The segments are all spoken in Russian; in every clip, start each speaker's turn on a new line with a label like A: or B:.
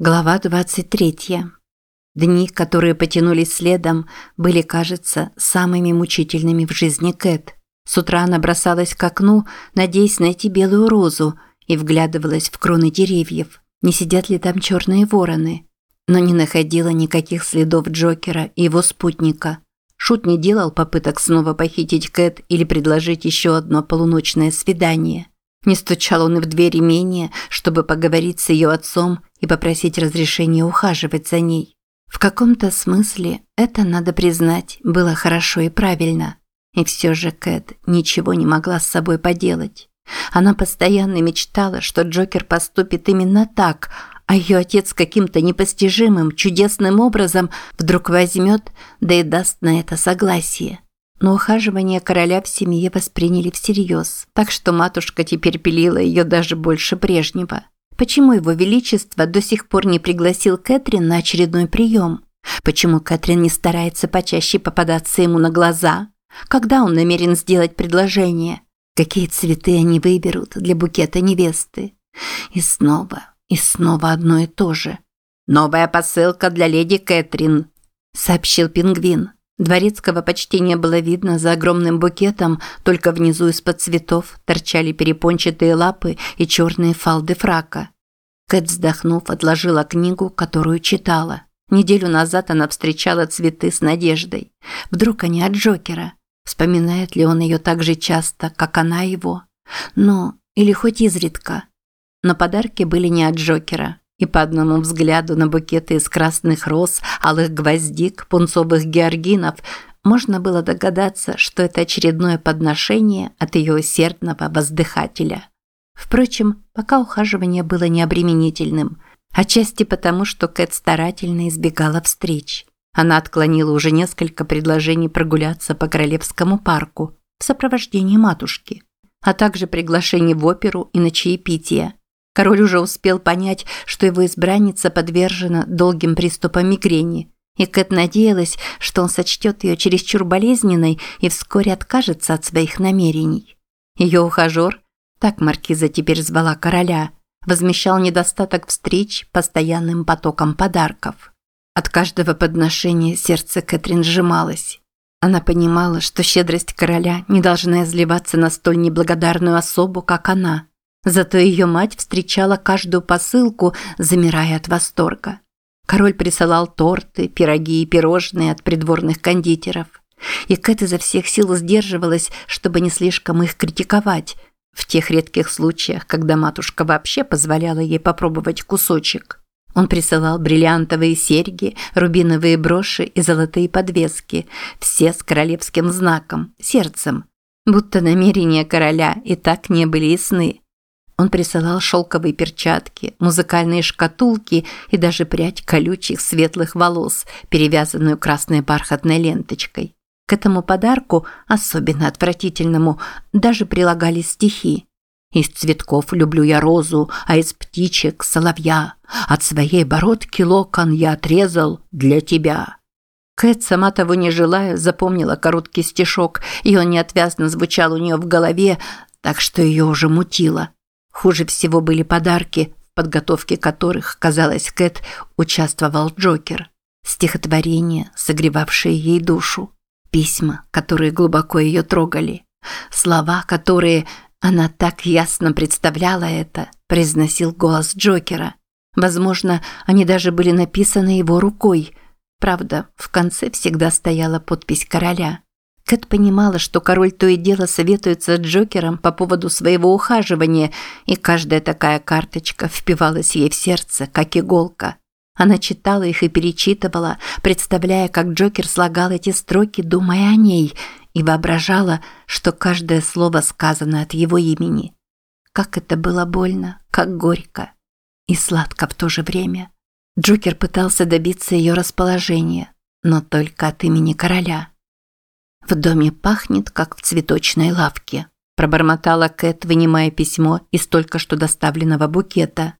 A: Глава 23. Дни, которые потянулись следом, были, кажется, самыми мучительными в жизни Кэт. С утра она бросалась к окну, надеясь найти белую розу, и вглядывалась в кроны деревьев, не сидят ли там черные вороны. Но не находила никаких следов Джокера и его спутника. Шут не делал попыток снова похитить Кэт или предложить еще одно полуночное свидание – не стучал он и в двери менее, чтобы поговорить с ее отцом и попросить разрешения ухаживать за ней. В каком-то смысле это, надо признать, было хорошо и правильно. И все же Кэт ничего не могла с собой поделать. Она постоянно мечтала, что Джокер поступит именно так, а ее отец каким-то непостижимым, чудесным образом вдруг возьмет, да и даст на это согласие. Но ухаживание короля в семье восприняли всерьез, так что матушка теперь пилила ее даже больше прежнего. Почему его величество до сих пор не пригласил Кэтрин на очередной прием? Почему Кэтрин не старается почаще попадаться ему на глаза? Когда он намерен сделать предложение? Какие цветы они выберут для букета невесты? И снова, и снова одно и то же. «Новая посылка для леди Кэтрин», – сообщил пингвин. Дворецкого почти не было видно за огромным букетом, только внизу из-под цветов торчали перепончатые лапы и черные фалды фрака. Кэт, вздохнув, отложила книгу, которую читала. Неделю назад она встречала цветы с надеждой. Вдруг они от Джокера. Вспоминает ли он ее так же часто, как она его? Ну, или хоть изредка. Но подарки были не от Джокера и по одному взгляду на букеты из красных роз, алых гвоздик, пунцовых георгинов можно было догадаться, что это очередное подношение от ее усердного воздыхателя. Впрочем, пока ухаживание было необременительным, отчасти потому, что Кэт старательно избегала встреч. Она отклонила уже несколько предложений прогуляться по Королевскому парку в сопровождении матушки, а также приглашений в оперу и на чаепитие – Король уже успел понять, что его избранница подвержена долгим приступам мигрени, и Кэт надеялась, что он сочтет ее чересчур болезненной и вскоре откажется от своих намерений. Ее ухажер, так маркиза теперь звала короля, возмещал недостаток встреч постоянным потоком подарков. От каждого подношения сердце Кэтрин сжималось. Она понимала, что щедрость короля не должна изливаться на столь неблагодарную особу, как она – Зато ее мать встречала каждую посылку, замирая от восторга. Король присылал торты, пироги и пирожные от придворных кондитеров. И Кэт изо всех сил сдерживалась, чтобы не слишком их критиковать, в тех редких случаях, когда матушка вообще позволяла ей попробовать кусочек. Он присылал бриллиантовые серьги, рубиновые броши и золотые подвески, все с королевским знаком, сердцем. Будто намерения короля и так не были ясны. Он присылал шелковые перчатки, музыкальные шкатулки и даже прядь колючих светлых волос, перевязанную красной бархатной ленточкой. К этому подарку, особенно отвратительному, даже прилагались стихи. «Из цветков люблю я розу, а из птичек – соловья. От своей бородки локон я отрезал для тебя». Кэт, сама того не желая, запомнила короткий стишок, и он неотвязно звучал у нее в голове, так что ее уже мутило. Хуже всего были подарки, в подготовке которых, казалось, Кэт участвовал Джокер. Стихотворения, согревавшие ей душу. Письма, которые глубоко ее трогали. Слова, которые она так ясно представляла это, произносил голос Джокера. Возможно, они даже были написаны его рукой. Правда, в конце всегда стояла подпись короля. Кэт понимала, что король то и дело советуется с Джокером по поводу своего ухаживания, и каждая такая карточка впивалась ей в сердце, как иголка. Она читала их и перечитывала, представляя, как Джокер слагал эти строки, думая о ней, и воображала, что каждое слово сказано от его имени. Как это было больно, как горько и сладко в то же время. Джокер пытался добиться ее расположения, но только от имени короля – «В доме пахнет, как в цветочной лавке», – пробормотала Кэт, вынимая письмо из только что доставленного букета.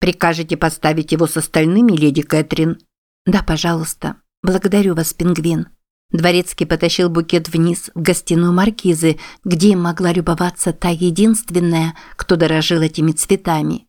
A: «Прикажете поставить его с остальными, леди Кэтрин?» «Да, пожалуйста. Благодарю вас, пингвин». Дворецкий потащил букет вниз, в гостиную маркизы, где им могла любоваться та единственная, кто дорожил этими цветами.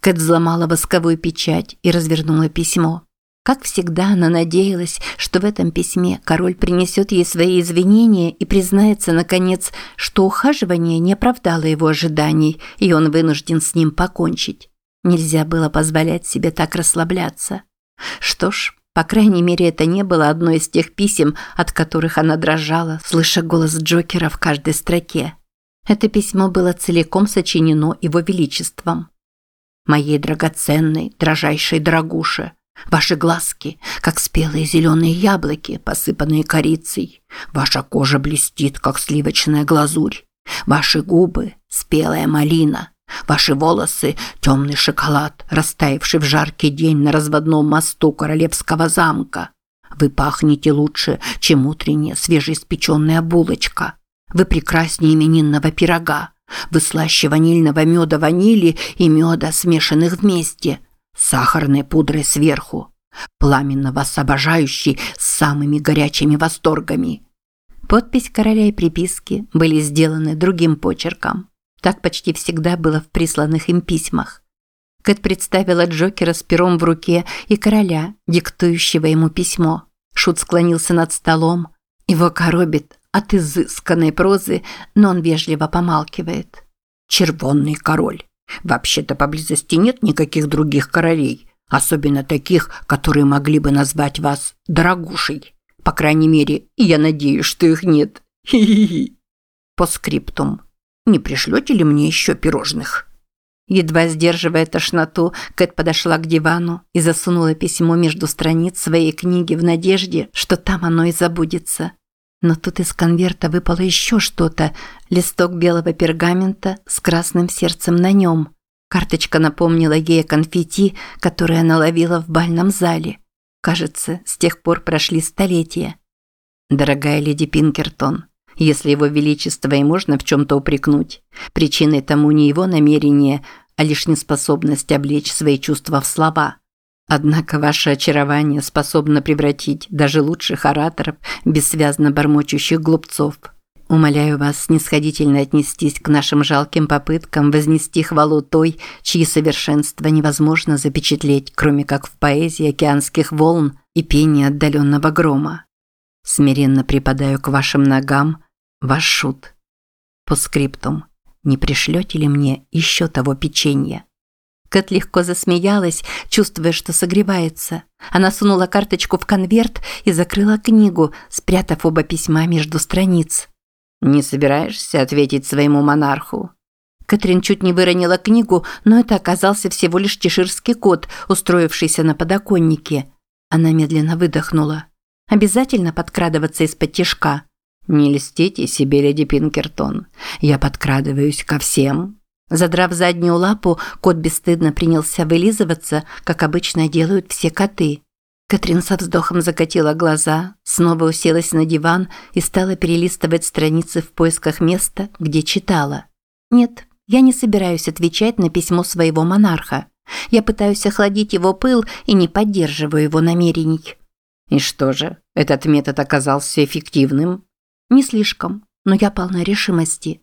A: Кэт взломала восковую печать и развернула письмо. Как всегда, она надеялась, что в этом письме король принесет ей свои извинения и признается, наконец, что ухаживание не оправдало его ожиданий, и он вынужден с ним покончить. Нельзя было позволять себе так расслабляться. Что ж, по крайней мере, это не было одно из тех писем, от которых она дрожала, слыша голос Джокера в каждой строке. Это письмо было целиком сочинено его величеством. «Моей драгоценной, дрожайшей дорогуше, Ваши глазки, как спелые зеленые яблоки, посыпанные корицей. Ваша кожа блестит, как сливочная глазурь. Ваши губы – спелая малина. Ваши волосы – темный шоколад, растаявший в жаркий день на разводном мосту королевского замка. Вы пахнете лучше, чем утренняя свежеиспеченная булочка. Вы прекраснее именинного пирога. Вы слаще ванильного меда ванили и меда, смешанных вместе – сахарной пудрой сверху, пламенно вас обожающий с самыми горячими восторгами. Подпись короля и приписки были сделаны другим почерком. Так почти всегда было в присланных им письмах. Кэт представила Джокера с пером в руке и короля, диктующего ему письмо. Шут склонился над столом. Его коробит от изысканной прозы, но он вежливо помалкивает. «Червонный король». Вообще-то поблизости нет никаких других королей, особенно таких, которые могли бы назвать вас дорогушей. По крайней мере, я надеюсь, что их нет. Хи-хи-хи. По скриптум. Не пришлете ли мне еще пирожных? Едва сдерживая тошноту, Кэт подошла к дивану и засунула письмо между страниц своей книги в надежде, что там оно и забудется. Но тут из конверта выпало еще что-то. Листок белого пергамента с красным сердцем на нем. Карточка напомнила ей о конфетти, которое она ловила в бальном зале. Кажется, с тех пор прошли столетия. Дорогая леди Пинкертон, если его величество и можно в чем-то упрекнуть, причиной тому не его намерение, а лишь неспособность облечь свои чувства в слова – Однако ваше очарование способно превратить даже лучших ораторов в бессвязно бормочущих глупцов. Умоляю вас снисходительно отнестись к нашим жалким попыткам вознести хвалу той, чьи совершенства невозможно запечатлеть, кроме как в поэзии океанских волн и пении отдаленного грома. Смиренно припадаю к вашим ногам, ваш шут. По скриптум. Не пришлете ли мне еще того печенья? Кэт легко засмеялась, чувствуя, что согревается. Она сунула карточку в конверт и закрыла книгу, спрятав оба письма между страниц. «Не собираешься ответить своему монарху?» Кэтрин чуть не выронила книгу, но это оказался всего лишь чеширский кот, устроившийся на подоконнике. Она медленно выдохнула. «Обязательно подкрадываться из-под тишка?» «Не льстите себе, леди Пинкертон. Я подкрадываюсь ко всем, Задрав заднюю лапу, кот бесстыдно принялся вылизываться, как обычно делают все коты. Катрин со вздохом закатила глаза, снова уселась на диван и стала перелистывать страницы в поисках места, где читала. «Нет, я не собираюсь отвечать на письмо своего монарха. Я пытаюсь охладить его пыл и не поддерживаю его намерений». «И что же, этот метод оказался эффективным?» «Не слишком, но я полна решимости.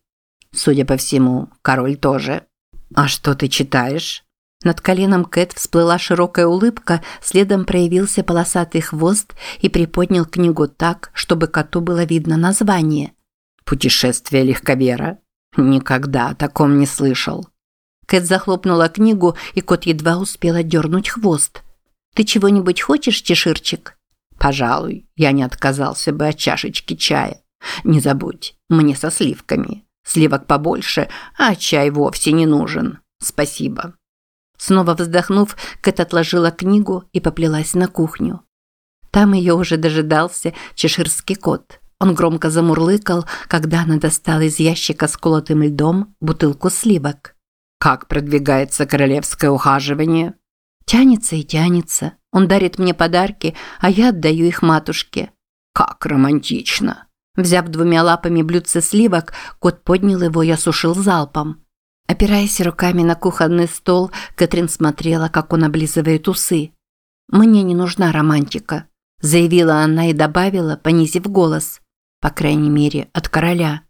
A: Судя по всему, король тоже. А что ты читаешь? Над коленом Кэт всплыла широкая улыбка, следом проявился полосатый хвост и приподнял книгу так, чтобы коту было видно название. «Путешествие легковера? Никогда о таком не слышал». Кэт захлопнула книгу, и кот едва успел отдернуть хвост. «Ты чего-нибудь хочешь, чеширчик?» «Пожалуй, я не отказался бы от чашечки чая. Не забудь, мне со сливками. Сливок побольше, а чай вовсе не нужен. Спасибо. Снова вздохнув, Кэт отложила книгу и поплелась на кухню. Там ее уже дожидался чеширский кот. Он громко замурлыкал, когда она достала из ящика с колотым льдом бутылку сливок. «Как продвигается королевское ухаживание?» «Тянется и тянется. Он дарит мне подарки, а я отдаю их матушке». «Как романтично!» Взяв двумя лапами блюдце сливок, кот поднял его и осушил залпом. Опираясь руками на кухонный стол, Кэтрин смотрела, как он облизывает усы. «Мне не нужна романтика», – заявила она и добавила, понизив голос. По крайней мере, от короля.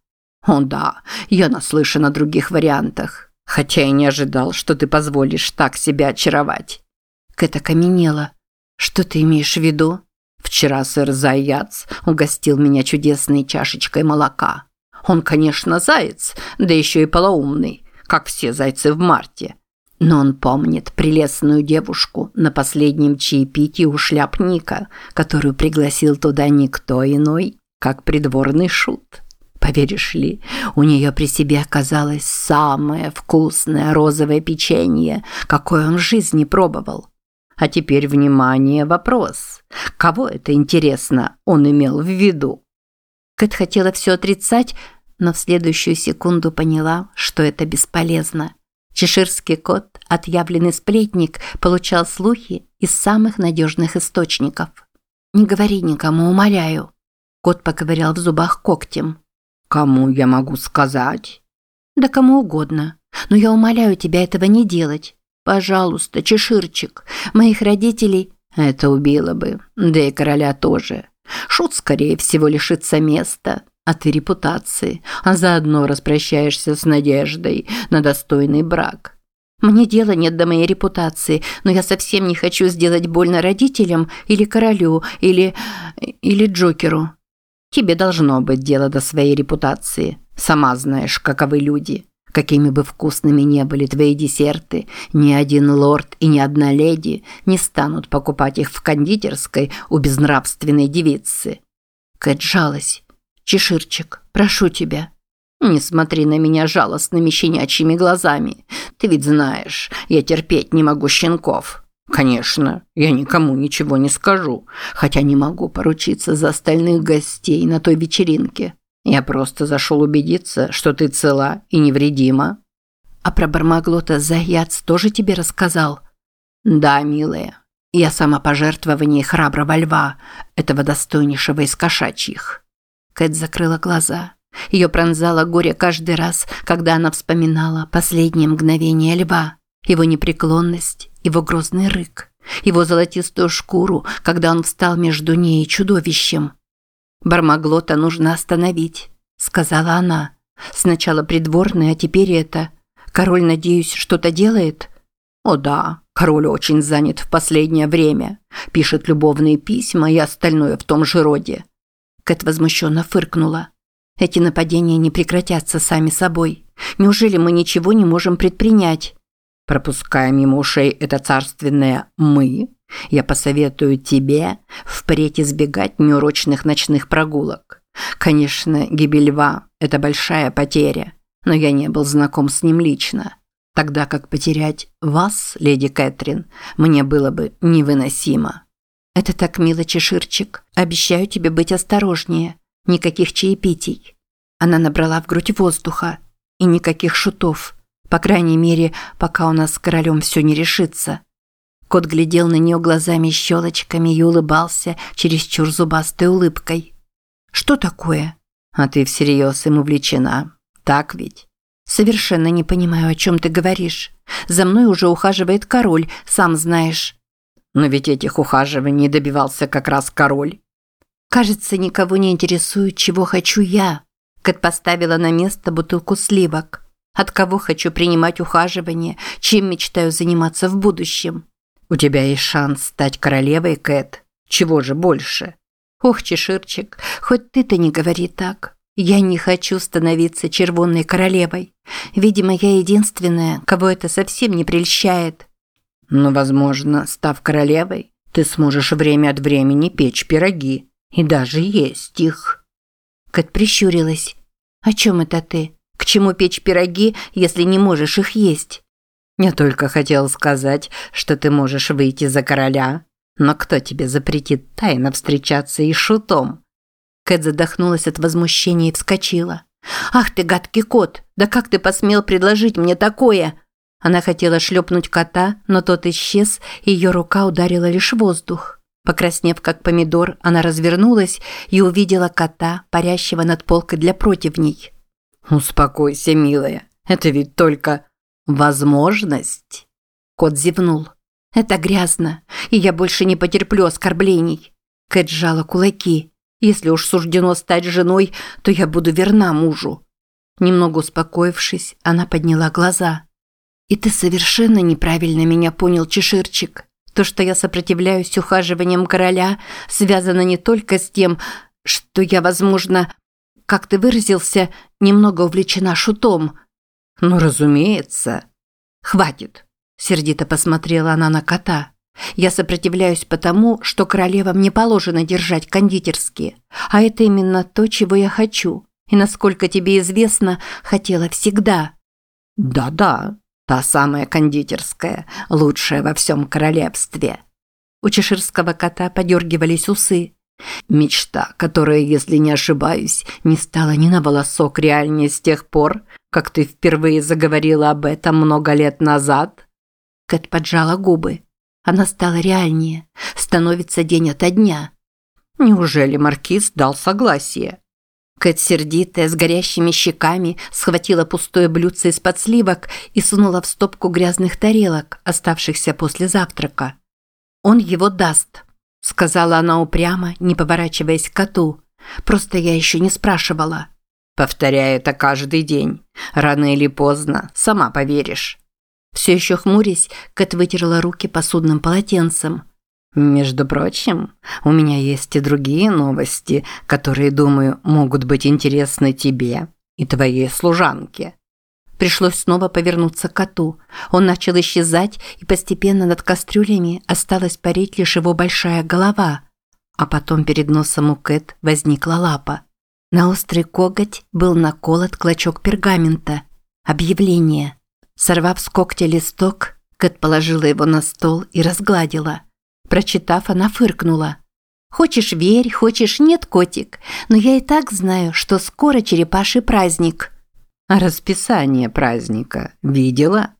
A: «О да, я наслышан о других вариантах.
B: Хотя и не ожидал, что ты позволишь так себя очаровать.
A: Кэт окаменела. Что ты имеешь в виду?
B: Вчера сэр Заяц угостил меня чудесной чашечкой молока. Он, конечно, заяц, да еще и полоумный, как все зайцы в марте. Но он помнит прелестную девушку на последнем чаепитии у шляпника, которую пригласил туда никто иной, как придворный шут. Поверишь ли, у нее при себе оказалось самое вкусное розовое печенье, какое он в жизни пробовал. А теперь, внимание, вопрос. Кого это, интересно, он имел в виду?
A: Кэт хотела все отрицать, но в следующую секунду поняла, что это бесполезно. Чеширский кот, отъявленный сплетник, получал слухи из самых надежных источников. «Не говори никому, умоляю». Кот поковырял в зубах когтем.
B: «Кому я могу сказать?»
A: «Да кому угодно. Но я умоляю тебя этого не делать. Пожалуйста, чеширчик, моих родителей...»
B: «Это убило бы, да и короля тоже. Шут, скорее всего, лишится места, а ты репутации, а заодно распрощаешься с надеждой на достойный брак.
A: Мне дела нет до моей репутации, но я совсем не хочу сделать больно родителям или королю, или... или Джокеру.
B: Тебе должно быть дело до своей репутации. Сама знаешь, каковы люди. Какими бы вкусными не были твои десерты, ни один лорд и ни одна леди не станут покупать их в кондитерской у безнравственной девицы.
A: Кэт жалась. Чеширчик, прошу тебя.
B: Не смотри на меня жалостными щенячьими глазами. Ты ведь знаешь, я терпеть не могу щенков. Конечно, я никому ничего не скажу, хотя не могу поручиться за остальных гостей на той вечеринке. Я просто зашел убедиться, что ты цела и невредима.
A: А про Бармаглота Заяц тоже тебе рассказал?
B: Да, милая. Я самопожертвование храброго льва, этого достойнейшего из кошачьих.
A: Кэт закрыла глаза. Ее пронзало горе каждый раз, когда она вспоминала последнее мгновение льва, его непреклонность, его грозный рык, его золотистую шкуру, когда он встал между ней и чудовищем. «Бармаглота нужно остановить», – сказала она. «Сначала придворный, а теперь это. Король, надеюсь, что-то делает?»
B: «О да, король очень занят в последнее время. Пишет любовные письма и остальное в том же роде.
A: Кэт возмущенно фыркнула. Эти нападения не прекратятся сами собой. Неужели мы ничего не можем предпринять?
B: Пропуская мимо ушей это царственное «мы», я посоветую тебе впредь избегать неурочных ночных прогулок. Конечно, гибель льва – это большая потеря, но я не был знаком с ним лично. Тогда как потерять вас, леди Кэтрин, мне было бы невыносимо.
A: «Это так мило, Чеширчик. Обещаю тебе быть осторожнее. Никаких чаепитий». Она набрала в грудь воздуха. И никаких шутов. По крайней мере, пока у нас с королем все не решится. Кот глядел на нее глазами-щелочками и улыбался чересчур зубастой улыбкой. «Что такое?»
B: «А ты всерьез им увлечена. Так ведь?»
A: «Совершенно не понимаю, о чем ты говоришь. За мной уже ухаживает король, сам знаешь».
B: Но ведь этих ухаживаний добивался как раз король.
A: Кажется, никого не интересует, чего хочу я. Кэт поставила на место бутылку сливок. От кого хочу принимать ухаживание, чем мечтаю заниматься в будущем.
B: У тебя есть шанс стать королевой, Кэт. Чего же больше?
A: Ох, Чеширчик, хоть ты-то не говори так. Я не хочу становиться червонной королевой. Видимо, я единственная, кого это совсем не прельщает.
B: Но, возможно, став королевой, ты сможешь время от времени печь пироги и даже есть их.
A: Кэт прищурилась. О чем это ты? К чему печь пироги, если не можешь их есть?
B: Я только хотел сказать, что ты можешь выйти за короля, но кто тебе запретит тайно встречаться и шутом?
A: Кэт задохнулась от возмущения и вскочила. «Ах ты, гадкий кот! Да как ты посмел предложить мне такое?» Она хотела шлепнуть кота, но тот исчез, и ее рука ударила лишь воздух. Покраснев как помидор, она развернулась и увидела кота, парящего над полкой для противней.
B: «Успокойся, милая, это ведь только возможность».
A: Кот зевнул. «Это грязно, и я больше не потерплю оскорблений». Кэт сжала кулаки. «Если уж суждено стать женой, то я буду верна мужу». Немного успокоившись, она подняла глаза – И ты совершенно неправильно меня понял, Чеширчик. То, что я сопротивляюсь ухаживаниям короля, связано не только с тем, что я, возможно, как ты выразился, немного увлечена шутом.
B: Ну, разумеется.
A: Хватит, сердито посмотрела она на кота. Я сопротивляюсь потому, что королевам не положено держать кондитерские, а это именно то, чего я хочу. И насколько тебе известно, хотела всегда.
B: Да-да, та самая кондитерская, лучшая во всем королевстве.
A: У чеширского кота подергивались усы.
B: Мечта, которая, если не ошибаюсь, не стала ни на волосок реальнее с тех пор, как ты впервые заговорила об этом много лет назад.
A: Кэт поджала губы. Она стала реальнее, становится день ото дня.
B: Неужели маркиз дал согласие?
A: Кэт, сердитая, с горящими щеками, схватила пустое блюдце из-под сливок и сунула в стопку грязных тарелок, оставшихся после завтрака. «Он его даст», – сказала она упрямо, не поворачиваясь к коту. «Просто я еще не спрашивала».
B: «Повторяй это каждый день. Рано или поздно, сама поверишь».
A: Все еще хмурясь, Кэт вытерла руки посудным полотенцем.
B: Между прочим, у меня есть и другие новости, которые, думаю, могут быть интересны тебе и твоей служанке.
A: Пришлось снова повернуться к коту. Он начал исчезать, и постепенно над кастрюлями осталась парить лишь его большая голова. А потом перед носом у Кэт возникла лапа. На острый коготь был наколот клочок пергамента. Объявление. Сорвав с когтя листок, Кэт положила его на стол и разгладила. Прочитав, она фыркнула. «Хочешь верь, хочешь нет, котик, но я и так знаю, что скоро черепаший праздник».
B: «А расписание праздника видела?»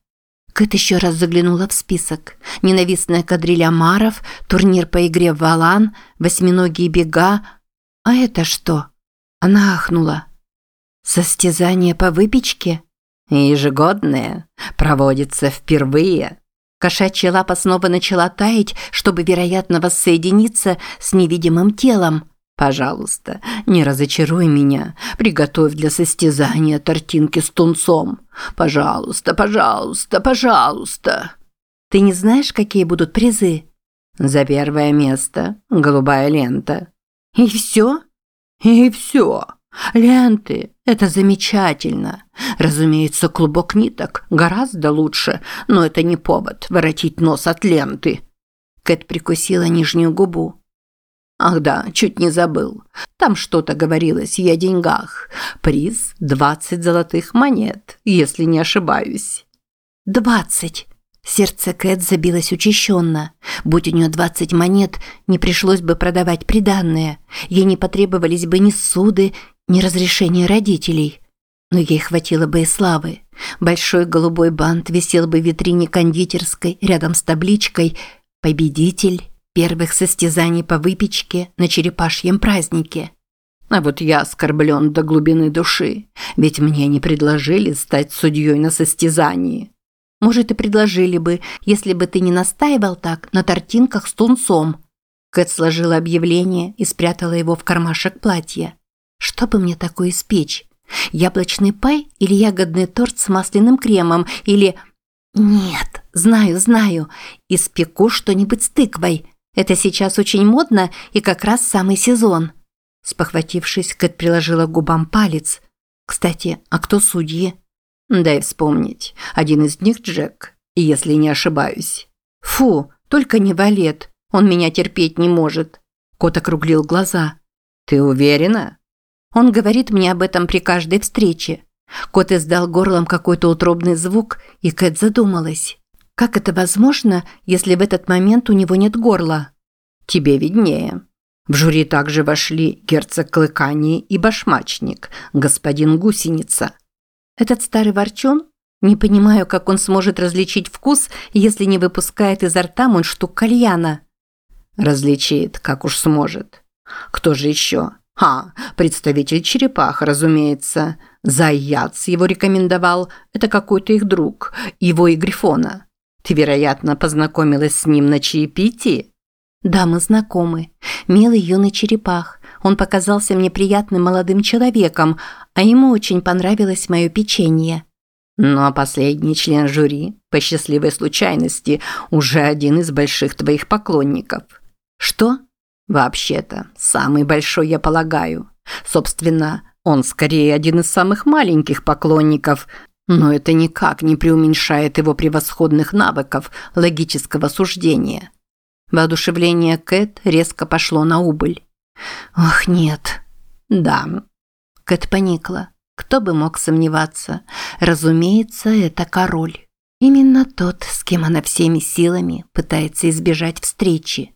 A: Кэт еще раз заглянула в список. Ненавистная кадриль Амаров, турнир по игре в валан, восьминогие бега. А это что? Она ахнула. Состязание по выпечке?
B: Ежегодное. Проводится впервые.
A: Кошачья лапа снова начала таять, чтобы, вероятно, воссоединиться с невидимым телом.
B: «Пожалуйста, не разочаруй меня. Приготовь для состязания тортинки с тунцом. Пожалуйста, пожалуйста, пожалуйста».
A: «Ты не знаешь, какие будут призы?»
B: «За первое место голубая лента».
A: «И все?»
B: «И все».
A: Ленты – это замечательно. Разумеется, клубок ниток гораздо лучше, но это не повод воротить нос от ленты. Кэт прикусила нижнюю губу.
B: Ах да, чуть не забыл. Там что-то говорилось и о деньгах. Приз – 20 золотых монет, если не ошибаюсь.
A: «Двадцать!» Сердце Кэт забилось учащенно. Будь у нее двадцать монет, не пришлось бы продавать приданное. Ей не потребовались бы ни суды, ни разрешения родителей. Но ей хватило бы и славы. Большой голубой бант висел бы в витрине кондитерской рядом с табличкой «Победитель первых состязаний по выпечке на черепашьем празднике».
B: А вот я оскорблен до глубины души, ведь мне не предложили стать судьей на состязании.
A: Может, и предложили бы, если бы ты не настаивал так на тортинках с тунцом. Кэт сложила объявление и спрятала его в кармашек платья. Что бы мне такое испечь? Яблочный пай или ягодный торт с масляным кремом или... Нет, знаю, знаю. Испеку что-нибудь с тыквой. Это сейчас очень модно и как раз самый сезон. Спохватившись, Кэт приложила губам палец. Кстати, а кто судьи?
B: Дай вспомнить. Один из них Джек, если не ошибаюсь.
A: Фу, только не Валет. Он меня терпеть не может. Кот округлил глаза.
B: Ты уверена?
A: Он говорит мне об этом при каждой встрече. Кот издал горлом какой-то утробный звук, и Кэт задумалась. Как это возможно, если в этот момент у него нет горла?
B: Тебе виднее. В жюри также вошли герцог Клыкани и башмачник, господин Гусеница.
A: Этот старый ворчун? Не понимаю, как он сможет различить вкус, если не выпускает изо рта мундштук кальяна.
B: Различит, как уж сможет. Кто же еще? Ха, представитель черепах, разумеется. Заяц его рекомендовал. Это какой-то их друг. Его и Грифона. Ты, вероятно, познакомилась с ним на чаепитии?
A: Да, мы знакомы. Милый юный черепах. Он показался мне приятным молодым человеком, а ему очень понравилось мое печенье.
B: Ну а последний член жюри? по счастливой случайности, уже один из больших твоих поклонников.
A: Что?
B: Вообще-то, самый большой, я полагаю. Собственно, он скорее один из самых маленьких поклонников, но это никак не преуменьшает его превосходных навыков логического суждения. Воодушевление Кэт резко пошло на убыль.
A: «Ох, нет».
B: «Да».
A: Кэт поникла. Кто бы мог сомневаться? Разумеется, это король. Именно тот, с кем она всеми силами пытается избежать встречи.